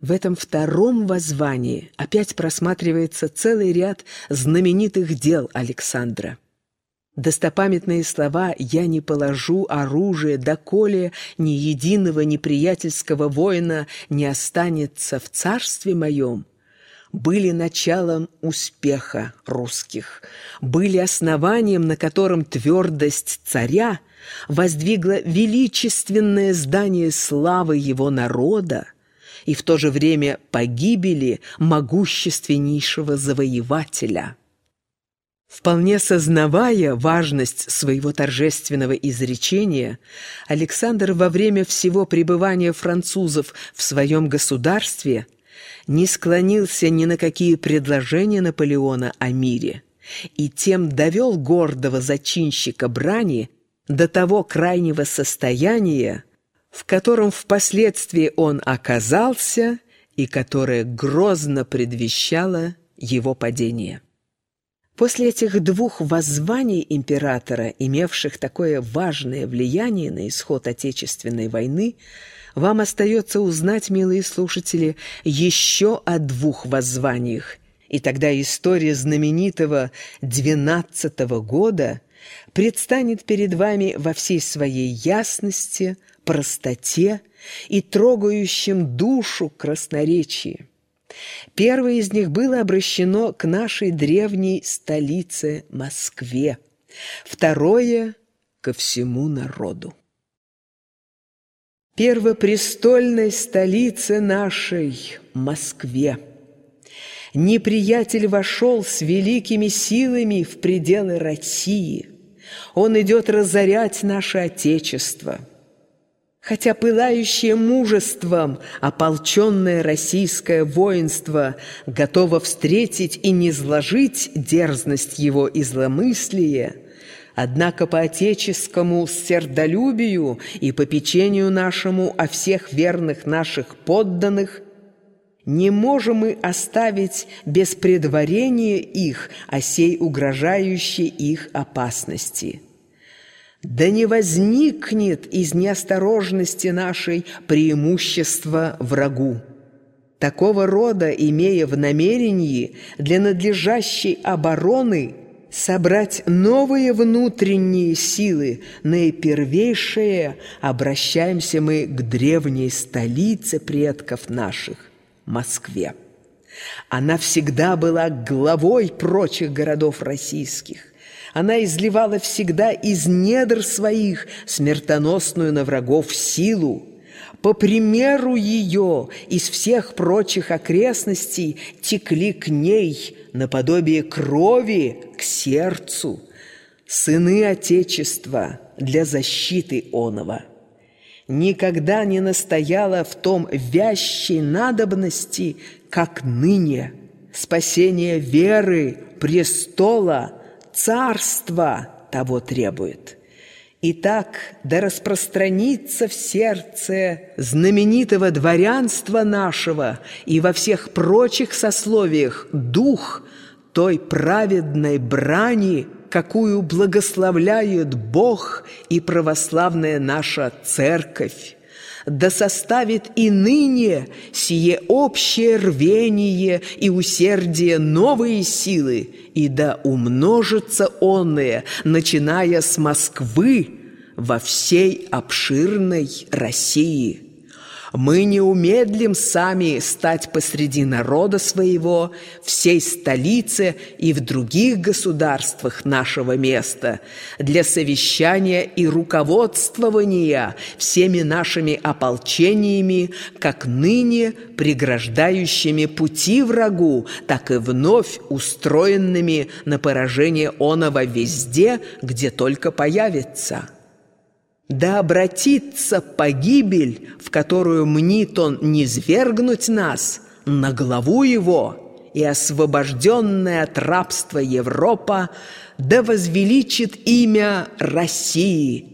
В этом втором воззвании опять просматривается целый ряд знаменитых дел Александра. Достопамятные слова «я не положу оружие, доколе ни единого неприятельского воина не останется в царстве моем» были началом успеха русских, были основанием, на котором твердость царя воздвигла величественное здание славы его народа и в то же время погибели могущественнейшего завоевателя. Вполне сознавая важность своего торжественного изречения, Александр во время всего пребывания французов в своем государстве не склонился ни на какие предложения Наполеона о мире и тем довел гордого зачинщика брани до того крайнего состояния, в котором впоследствии он оказался и которое грозно предвещало его падение. После этих двух воззваний императора, имевших такое важное влияние на исход Отечественной войны, вам остается узнать, милые слушатели, еще о двух воззваниях, и тогда история знаменитого двенадцатого года предстанет перед вами во всей своей ясности, простоте и трогающем душу красноречии. Первое из них было обращено к нашей древней столице Москве, второе – ко всему народу. Первопрестольной столице нашей Москве. Неприятель вошел с великими силами в пределы России. Он идет разорять наше Отечество – Хотя пылающее мужеством ополченное российское воинство готово встретить и не сложить дерзность его и зломыслие, однако по отеческому сердолюбию и по печению нашему о всех верных наших подданных не можем мы оставить без предварения их о сей угрожающей их опасности». Да не возникнет из неосторожности нашей преимущество врагу. Такого рода, имея в намерении для надлежащей обороны собрать новые внутренние силы, наипервейшее обращаемся мы к древней столице предков наших – Москве. Она всегда была главой прочих городов российских. Она изливала всегда из недр своих смертоносную на врагов силу. По примеру ее из всех прочих окрестностей текли к ней наподобие крови к сердцу сыны Отечества для защиты оного. Никогда не настояла в том вящей надобности, как ныне, спасение веры, престола – царство того требует. Итак, да распространится в сердце знаменитого дворянства нашего и во всех прочих сословиях дух той праведной брани, какую благословляет Бог и православная наша Церковь да составит и ныне сие общее рвение и усердие новые силы, и да умножится онное, начиная с Москвы во всей обширной России». Мы не умедлим сами стать посреди народа своего, всей столице и в других государствах нашего места для совещания и руководствования всеми нашими ополчениями, как ныне преграждающими пути врагу, так и вновь устроенными на поражение оного везде, где только появится». Да обратится погибель, в которую мнит он не свергнуть нас, на главу его, и освобожденная от рабства Европа да возвеличит имя России